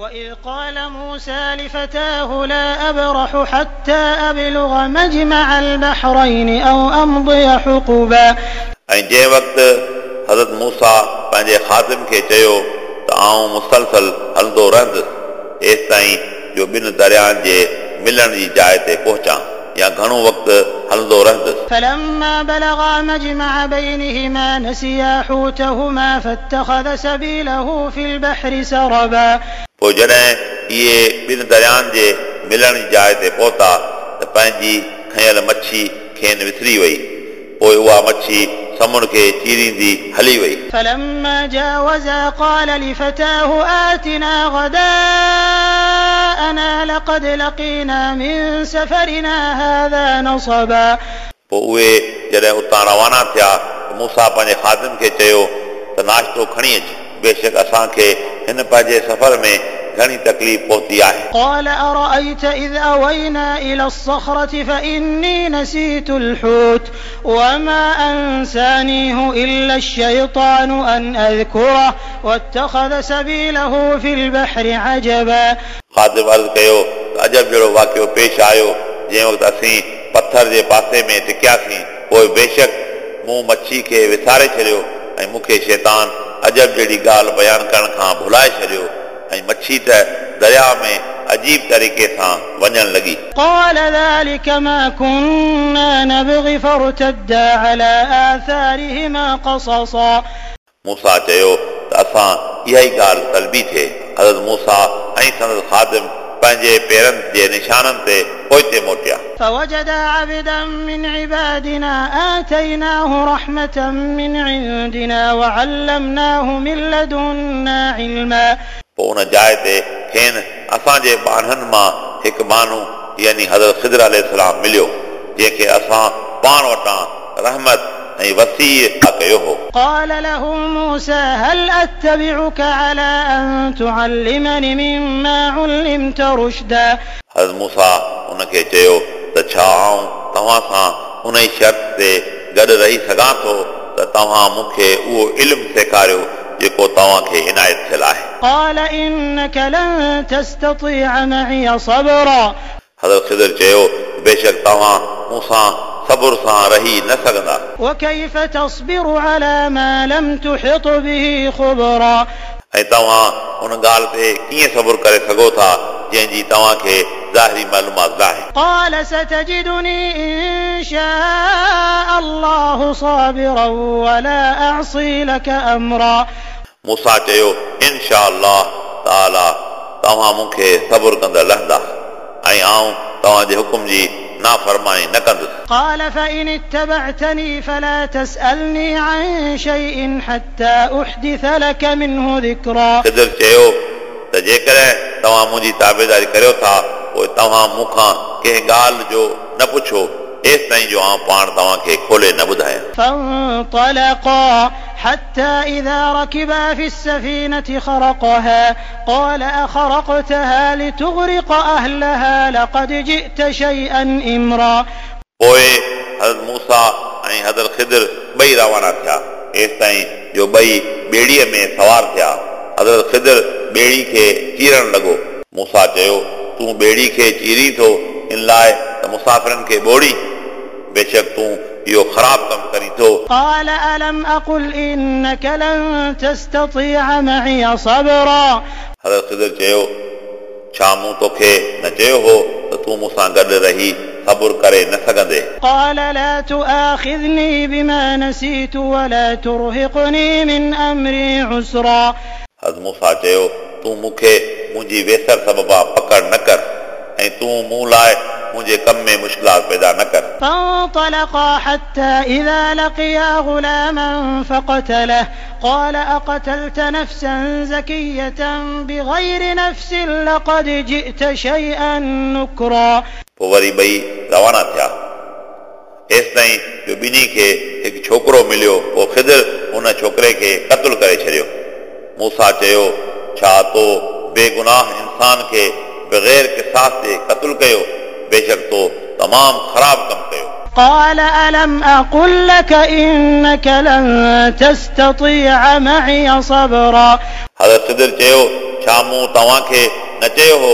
وإذ قال موسى لفتاه لا أبرح حتى أبلغ مجمع البحرين أو أمضي حقبا ऐं जंहिं वक़्तु हज़रत मूसा पंहिंजे ख़ातिम खे चयो त आउं मुसलसल हलंदो रहंदुसि एसि ताईं जो ॿिनि दरियाहनि जे मिलण जी जाइ ते पहुचां या घणो वक़्तु हलंदो रहंदुसि فلما بلغا مجمع بينهما نسيا حوتهما فاتخذ سبيله في البحر سربا पोइ जॾहिं इहे ॿिनि दरियाहनि जे मिलण जी जाइ ते पहुता त पंहिंजी खयल मच्छी खेनि विसरी वई पोइ उहा मच्छी समुंड खे चीरींदी हली वई فلما جاوزا قال لفتاه آتنا غداءنا لقد لقينا من سفرنا هذا نصبا पोइ उहे जॾहिं उतां रवाना थिया त मूंसां पंहिंजे ख़ातिम खे चयो त नाश्तो खणी अच बेशक असांखे हिन पंहिंजे सफ़र में घणी तकलीफ़ पहुती आहे قال أرأيت إذ أوينا إلى الصخرة فإني نسيت الحوت وما أنسانيه إلا الشيطان أن أذكره واتخذ سبيله في البحر عجبا ख़ातिम अर्ज़ु कयो त अजब जहिड़ो वाक़ियो पेश आयो जंहिं वक़्तु असीं पथर जे पासे में टिकियासीं पोइ बेशक मूं मच्छी खे विसारे छॾियो ऐं मूंखे शैतान अजब जहिड़ी ॻाल्हि बयानु करण खां भुलाए छॾियो ऐं मच्छी त दरिया में अजीब तरीक़े सां वञणु लॻी قال ذلك ما كنا نبغي فارتدا على آثارهما قصصا मूसा चयो त असां इहा ई ॻाल्हि तलबी थिए हज़रत मूसा ऐं संदसि ख़ादिम पंहिंजे पेरनि जे निशाननि ते पोइते मोटिया فوجدا عبدا من عبادنا آتيناه رحمة من عندنا وعلمناه من لدنا علما पोइ उन जाइ ते खेनि असांजे ॿारनि मां हिकु माण्हू यानी हज़रत ख़िदर अलाम मिलियो जंहिंखे असां पाण वटां रहमत ऐं वसीअ कयो हो قال له موسى هل أتبعك على أن تعلمني مما علمت رشدا हज़रत मूसा उनखे चयो त छा आऊं तव्हां सां उन ई शर्त ते गॾु रही सघां थो त तव्हां मूंखे उहो इल्मु सेखारियो जेको तव्हांखे इनायत थियल आहे قال إنك لن تستطيع معي صبرا हज़रत ख़िदर चयो बेशक तव्हां मूंसां सबुर सां रही न सघंदा وكيف تصبر على ما لم تحط به خبرا ऐं तव्हां उन ॻाल्हि ते कीअं सबुर करे सघो था जंहिंजी तव्हांखे ज़ाहिरी मालूमात नाहे قال ستجدني إن شاء الله صابرا ولا أعصي لك أمرا मूंसा चयो इनशा अलाह ताला तव्हां मूंखे सबुर कंदड़ लहंदा ऐं आऊं तव्हांजे हुकुम जी नाफ़रमानी न कंदुसि قال فإن اتبعتني فلا تسألني عن شيء حتى أحدث لك منه ذكرا ख़िदर चयो त जेकॾहिं तव्हां मुंहिंजी ताबेदारी करियो था पोइ तव्हां मूंखां कंहिं ॻाल्हि जो न पुछो एसि ताईं जो आउं पाण तव्हांखे खोले न ॿुधायां فانطلقا حتى إذا ركبا في السفينة خرقها قال أخرقتها لتغرق أهلها لقد جئت شيئا إمرا पोइ हज़रत मूसा ऐं हज़रत ख़िदर ॿई रवाना थिया एसि ताईं जो ॿई ॿेड़ीअ में सवार थिया हज़रत ख़िदर ॿेड़ी खे चीरण लॻो मूसा चयो तूं ॿेड़ी खे चीरी थो इन लाइ त मुसाफ़िरनि खे ॿोड़ी बेशक तूं इहो ख़राबु कमु करी थो قال ألم أقل إنك لن تستطيع معي صبرا हज़रत ख़िदर चयो छा मूं तोखे न चयो हो त तूं मूंसां गॾु रही सबुर करे न सघंदे قال لا تؤاخذني بما نسيت ولا ترهقني من أمري عسرا हज़रत मूसा चयो तूं मूंखे मुंहिंजी वेसर सबबा पकड़ न कर ऐं तूं मूं लाइ मुंहिंजे कम में मुश्किलात पैदा न कर فانطلقا حتى إذا لقيا غلاما فقتله قال أقتلت نفسا زكية بغير نفس لقد جئت شيئا نكرا पोइ वरी ॿई रवाना थिया एसि ताईं जो ॿिन्ही खे हिकु छोकिरो मिलियो पोइ ख़िदर हुन छोकिरे खे क़तलु करे छॾियो मूसा चयो छा तो बेगुनाह इंसान खे बग़ैर किसास जे क़तलु कयो बेशक तो तमामु ख़राबु कमु कयो قال ألم أقل لك إنك لن تستطيع معي صبرا हज़रत ख़िदर चयो छा मूं तव्हांखे न चयो हो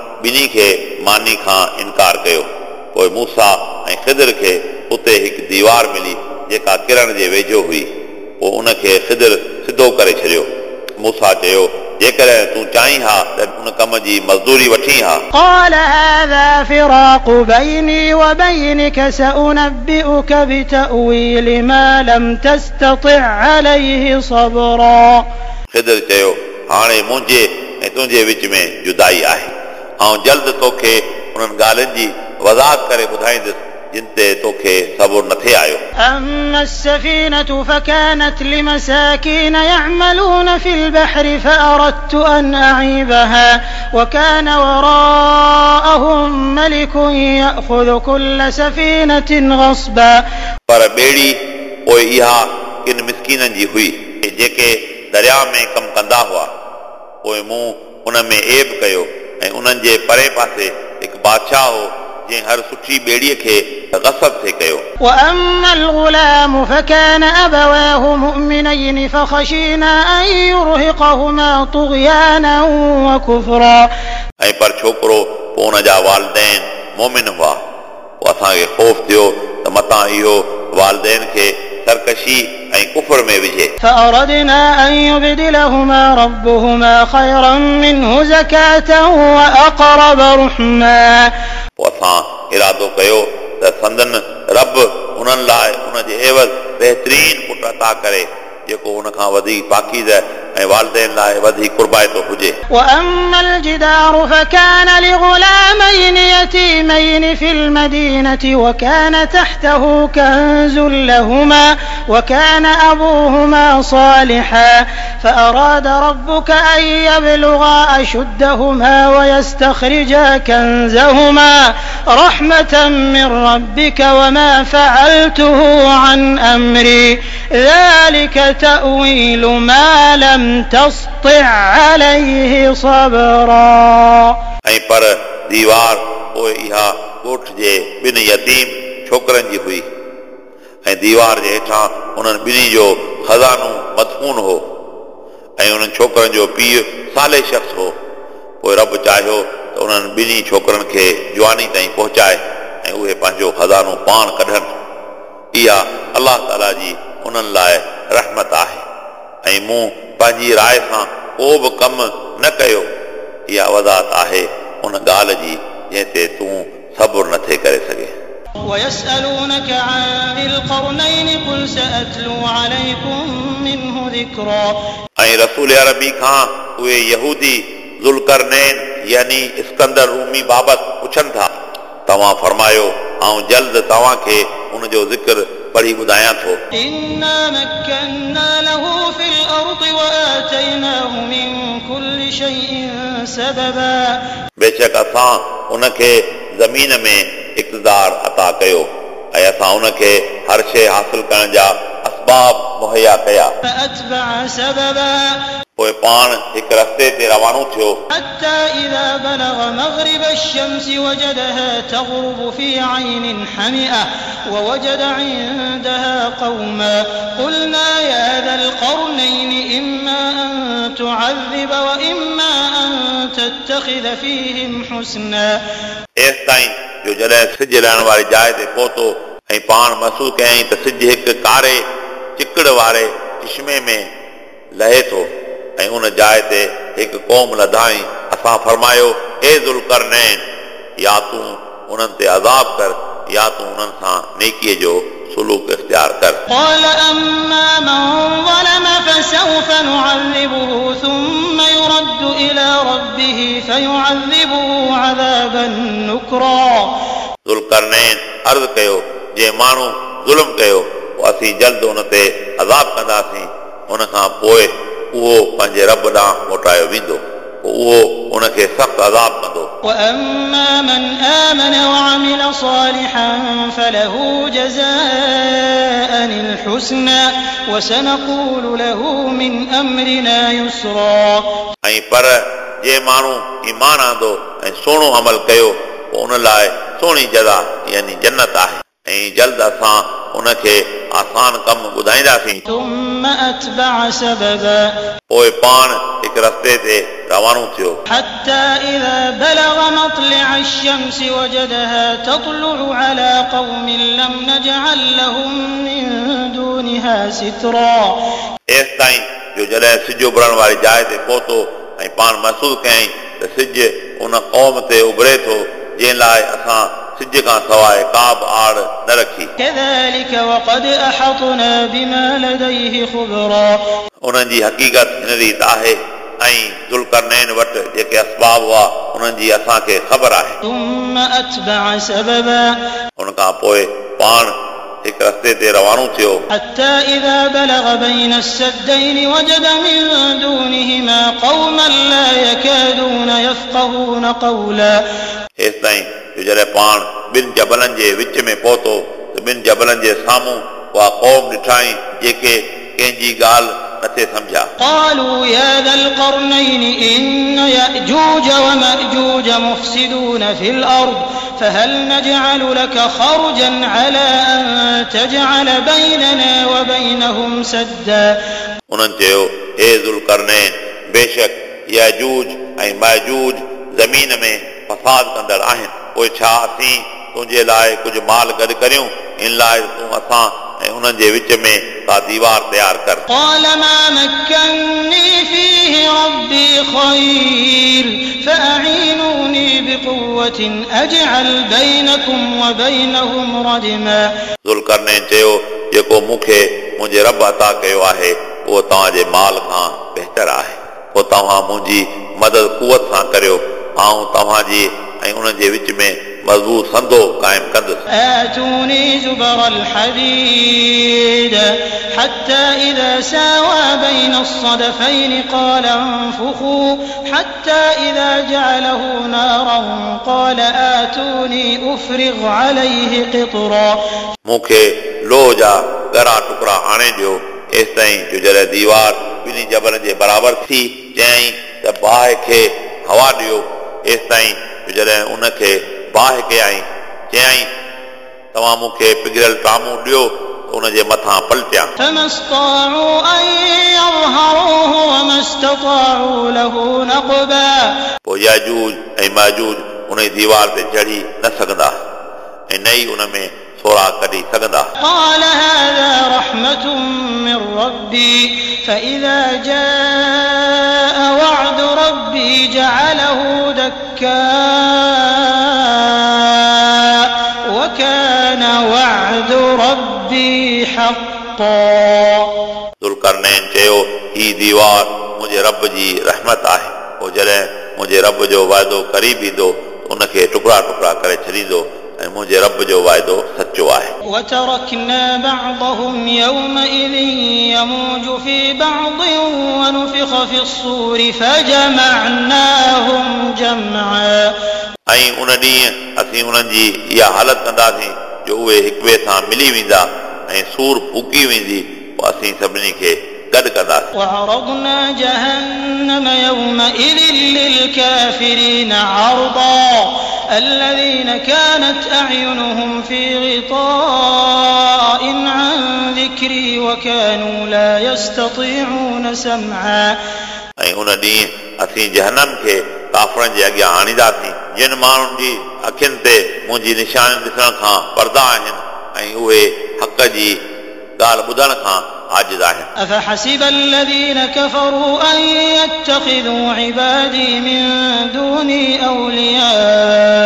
ॿिन्ही खे मानी खां इनकार कयो पोइ मूसा ऐं ख़िदर खे उते हिकु दीवार मिली जेका किरण जे वेझो हुई पोइ उनखे ख़िदर सिधो करे छॾियो मूसा चयो जेकॾहिं तूं चाहीं हा त उन कम जी मज़दूरी वठी हा قال هذا فراق بيني وبينك سأنبئك بتأويل ما لم تستطع عليه صبرا ख़िदर चयो हाणे मुंहिंजे ऐं तुंहिंजे विच में जुदाई आहे ऐं जल्द तोखे उन्हनि ॻाल्हियुनि जी वज़ाहत करे ॿुधाईंदुसि जिन ते तोखे सबुर न थिए आयो أما السفينة فكانت لمساكين يعملون في البحر فأردت أن أعيبها وكان وراءهم ملك يأخذ كل سفينة غصبا पर ॿेड़ी पोइ इहा किन मिसकीननि जी हुई जेके दरिया में कमु कंदा हुआ पोइ मूं उन में एब कयो ऐं उन्हनि जे परे पासे हिकु बादशाह हो जंहिं हर सुठी ॿेड़ीअ खे गसब थिए कयो وأما الغلام فكان أبواه مؤمنين فخشينا أن يرهقهما طغيانا وكفرا ऐं पर छोकिरो पोइ हुन जा वालदेन मोमिन हुआ पोइ असांखे ख़ौफ़ थियो त मतां इहो वालदेन खे सरकशी ऐं कुफर में विझे فأردنا أن يبدلهما ربهما خيرا منه زكاة وأقرب رحما पोइ असां इरादो कयो त संदन रब उन्हनि लाइ उन जे एवज़ बहितरीन पुट अता करे जेको हुन खां वधीक पाकीज़ ऐं वालदेन लाइ वधीक कुर्बाइतो हुजे وأما الجدار فكان لغلامين يتيمين في المدينة وكان تحته كنز لهما وكان أبوهما صالحا فأراد ربك أن يبلغا أشدهما ويستخرجا كنزهما رحمة من ربك وما فعلته عن أمري ذلك تأويل ما لم تسطع عليه صبرا ऐं पर दीवार पोइ इहा ॻोठ जे ॿिनि यतीम छोकिरनि जी हुई ऐं दीवार जे हेठां उन्हनि ॿिन्ही जो खज़ानो मदफून हो ऐं उन्हनि छोकिरनि जो पीउ साले शख़्स हो पोइ रब चाहियो त उन्हनि ॿिन्ही छोकिरनि खे जवानी ताईं पहुचाए ऐं उहे पंहिंजो खज़ानो पाण कढनि इहा अलाह ताला जी उन्हनि लाइ रहमत आहे ऐं मूं पंहिंजी राय सां को बि कमु न कयो इहा वज़ाहत आहे उन ॻाल्हि जी जंहिं ते तूं सबुर नथे करे सघे ويسألونك عن ذي القرنين قل سأتلو عليكم منه ذكرا ऐं रसूल अरबी खां उहे यहूदी ज़ुल्करनैन यानी इस्कंदर रूमी बाबति पुछनि था तव्हां फरमायो ऐं जल्द तव्हांखे उनजो ज़िक्र پڙهي ٻڌايان ٿو. بيشڪ اسان ان کي زمين ۾ اقتدار عطا ڪيو ۽ اسان ان کي هر شيءِ حاصل ڪرڻ جا असबाब मुहैया कया فأتبع سببا पोइ पाण हिकु रस्ते ते रवानो थियो حتى إذا بلغ مغرب الشمس وجدها تغرب في عين حمئة ووجد عندها قوما قلنا يا ذا القرنين إما أن تعذب وإما أن تتخذ فيهم حسنا एसि ताईं जो जॾहिं सिज लहण वारी जाइ ते पहुतो ऐं पाण महसूस कयईं त सिज हिकु कारे चिकड़ वारे चश्मे में लहे थो ऐं उन जाइ ते हिकु क़ौम लधाई असां फरमायो ए ज़ुल्करनैन या तूं उन्हनि ते अज़ाब कर या तूं उन्हनि सां नेकीअ जो सुलूक इख़्तियार कर قال أما من ظلم فسوف نعذبه ثم يرد إلى ربه فيعذبه عذابا نكرا ज़ुल्करनैन अर्ज़ु कयो जे माण्हू ज़ुल्म कयो पोइ असीं जल्द उन ते अज़ाब कंदासीं उन खां पोइ उहो पंहिंजे रब ॾांहुं मोटायो वेंदो पोइ उहो उनखे सख़्तु अज़ाब कंदो وأما من آمن وعمل صالحا فله جزاء الحسنى وسنقول له من أمرنا يسرا ऐं पर जे माण्हू ईमान आंदो ऐं सुहिणो अमल कयो पोइ उन लाइ सुहिणी जॻह यानी जन्नत आहे ऐं जल्द असां उनखे आसान कमु ॿुधाईंदासीं ثم أتبع سببا पोइ पाण हिकु रस्ते ते रवानो थियो حتى إذا بلغ مطلع الشمس وجدها تطلع على قوم لم نجعل لهم من دونها سترا एसि ताईं जो जॾहिं सिज उभरण वारी जाइ ते पहुतो ऐं पाण महसूसु कयईं त सिज उन क़ौम ते उभरे थो जंहिं लाइ असां सिज खां सवाइ का बि आड़ न रखी كذلك وقد أحطنا بما لديه خبرا उन्हनि जी हक़ीक़त हिन रीत आहे ऐं ज़ुल्करनैन वटि जेके असबाब हुआ उन्हनि जी असांखे ख़बर आहे ثم أتبع سببا उन खां पोइ पाण हिकु रस्ते ते रवानो थियो حتى إذا بلغ بين السدين وجد من دونهما قوما لا يكادون يفقهون قولا हेसि ताईं जो जॾहिं पाण ॿिनि जबलनि जे विच में पहुतो त ॿिनि जबलनि जे साम्हूं उहा क़ौम ॾिठाई जेके कंहिंजी ॻाल्हि नथे सम्झा قالوا يا ذا القرنين إن يأجوج ومأجوج مفسدون في الأرض فهل نجعل لك خرجا على أن تجعل بيننا وبينهم سدا उन्हनि चयो हे ज़ुल्करनैन बेशक याजूज ऐं माजूज ज़मीन में फसाद कंदड़ आहिनि पोइ छा असीं तुंहिंजे लाइ कुझु माल गॾु करियूं इन लाइ तूं असां ऐं उन्हनि जे विच में का दीवार तयारु कर قال ما مكني فيه ربي خير فأعينوني بقوة أجعل بينكم وبينهم ردما ज़ुल्करनैन चयो जेको मूंखे मुंहिंजे रब अता कयो आहे उहो तव्हांजे माल खां बहितर आहे पोइ तव्हां मुंहिंजी मदद कुवत सां करियो ऐं तव्हांजी ऐं उन्हनि जे विच में मज़बूत संदो क़ाइमु कंदुसि آتوني زبر الحديد حتى إذا ساوى بين الصدفين قال انفخوا حتى إذا جعله نارا قال آتوني أفرغ عليه قطرا मूंखे लोह जा ॻरा टुकड़ा आणे ॾियो एसि ताईं जो जॾहिं दीवार ॿिन्ही जबलनि जे बराबरि थी चयईं त बाहि खे हवा ॾियो एसि ताईं जो جڏهن ان کي باهه ڪيائي چيائي توهان مون کي پگهريل تامو ڏيو ان جي مٿان پلٽيا. پوءِ ياجوج ۽ ماجوج ان ديوار تي چڙهي نه سگهندا. ۽ نه ئي ان ۾ सोरा कढी सघंदा قال هذا رحمة من ربي فإذا جاء وعد ربي جعله دكاء وكان وعد ربي حقا ज़ुल्करनैन चयो ही दीवार मुंहिंजे रब जी रहमत आहे पोइ जॾहिं मुंहिंजे रब जो वाइदो क़रीब ईंदो उनखे टुकड़ा टुकड़ा करे छॾींदो ऐं मुंहिंजे रब जो वाइदो सचो आहे وتركنا بعضهم يومئذ يموج في بعض ونفخ في الصور فجمعناهم جمعا ऐं उन ॾींहुं असीं उन्हनि जी इहा हालत कंदासीं जो उहे हिक ॿिए सां मिली वेंदा ऐं सूर फूकी वेंदी पोइ असीं सभिनी खे गॾु कंदासीं وعرضنا جهنم يومئذ للكافرين عرضا الذين كانت أعينهم في غطاء عن ذكري وكانوا لا يستطيعون سمعا ऐं उन ॾींहुं असीं जहनम खे काफ़रनि जे अॻियां आणींदासीं जिन माण्हुनि जी अखियुनि ते मुंहिंजी निशानी ॾिसण खां परदा आहिनि ऐं उहे हक़ जी ॻाल्हि ॿुधण खां आजिज़ आहिनि أفحسب الذين كفروا أن يتخذوا عبادي من دوني أولياء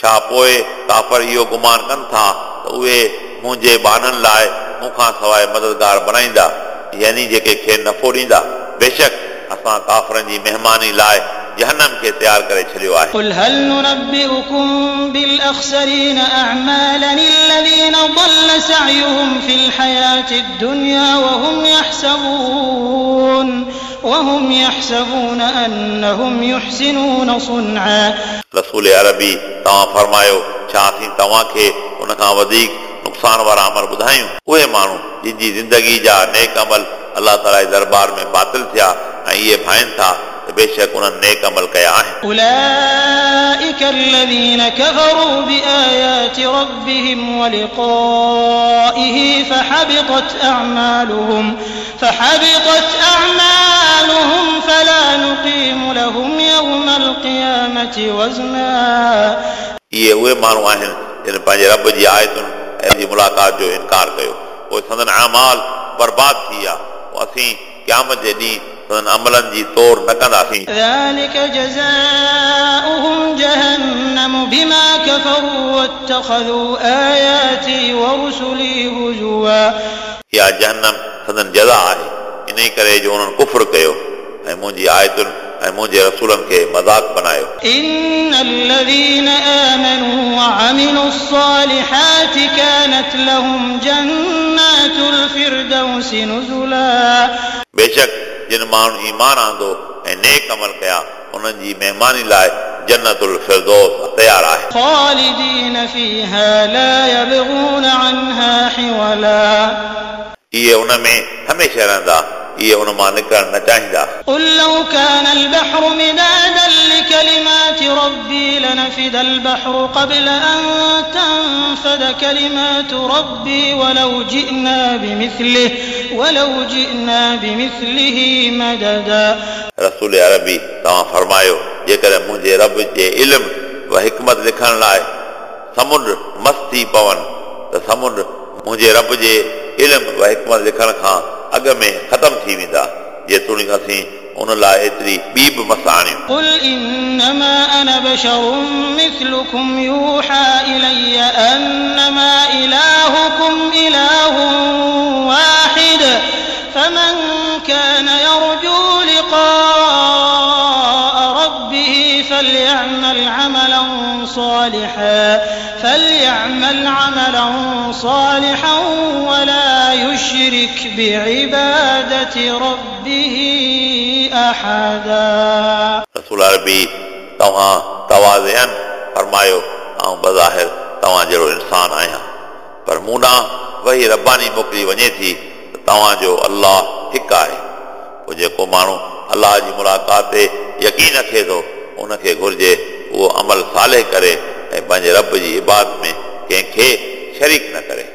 ڇا پوءِ ڪافر اهو گمان ڪن ٿا ته اهي منهنجي ٻانهن کي مون کان سواءِ مددگار بڻائيندا يعني جيڪي کي نفعو ڏيندا بيشڪ اسان ڪافرن جي مهماني لاءِ جهنم کے تیار کرے چھڑیو آئے قل هل نربئكم بالأخسرين أعمالا الذين ضل سعيهم في الحياة الدنيا وهم يحسبون وهم يحسبون أنهم يحسنون صنعا. رسول عربي تاں فرمايو چھا تھی تواں کي ان کان وڌيڪ نقصان وارا عمل ٻڌايو اهي ماڻهو جن جي زندگي جا نيڪ عمل اللہ تعالیٰ دربار میں باطل ٿيا ऐं بھائن تھا बेशक उन्हनि नेक अमल कया आहिनि أولئك الذين كفروا بآيات ربهم ولقائه فحبطت أعمالهم فحبطت أعمالهم فلا نقيم لهم يوم القيامة وزنا इहे उहे माण्हू आहिनि जिन पंहिंजे रब जी आयतुनि ऐं जी मुलाक़ात जो इनकार कयो पोइ संदन अमाल बर्बाद थी विया पोइ असीं क़यामत जे ॾींहुं انہن عملن جي تور نه ڪندا ڪنداسين ذلك جزاؤهم جهنم بما كفروا واتخذوا آياتي ورسلي هزوا. اها جهنم سندن جزا آهي انهي ڪري جو انهن ڪفر ڪيو ۽ منهنجي آيتن ۽ منهنجي رسولن کي مذاق بنايو إن الذين آمنوا وعملوا الصالحات كانت لهم جنات الفردوس نزلا. بيشڪ जिन माण्हू ईमान आंदो ऐं नेक अमल कया उन्हनि जी महिमानी लाइ जन्नतुल फिरदौस तयारु आहे خالدين فيها لا يبغون عنها حولا इहे उन में हमेशह रहंदा इहे उन मां निकिरणु न चाहींदा قل لو كان البحر مدادا لكلمات ربي لنفد البحر قبل أن تنفد كلمات ربي ولو جئنا بمثله ولو جئنا بمثله مددا रसूल अरबी तव्हां फरमायो जेकॾहिं मुंहिंजे रब जे इल्म व हिकमत लिखण लाइ समुंड मस्त थी पवनि त समुंड मुंहिंजे रब जे इल्म व हिकमत लिखण खां اگ میں ختم ٿي ويندا جيتوڻيڪ اسين ان لاءِ ايتري ٻي به مس آڻيون قل انما أنا بشر مثلكم يوحى الي انما الهكم اله واحد فمن كان يرجو لقاء ربه فليعمل صالحا فليعمل عملا صالحا ولا يشرك بعبادة ربه أحدا रसूल अरबी तव्हां तवाज़न फरमायो ऐं बज़ाहिर तव्हां जहिड़ो इंसान आहियां पर मूं ॾांहुं वही रबानी मोकिली वञे थी त तव्हांजो अलाह हिकु आहे पोइ जेको माण्हू अलाह जी मुलाक़ात ते यकीन रखे थो उनखे घुर्जे اهو عمل سالي ڪري ۽ پنهنجي رب جي عبادت ۾ ڪنهن کي شريڪ نه ڪري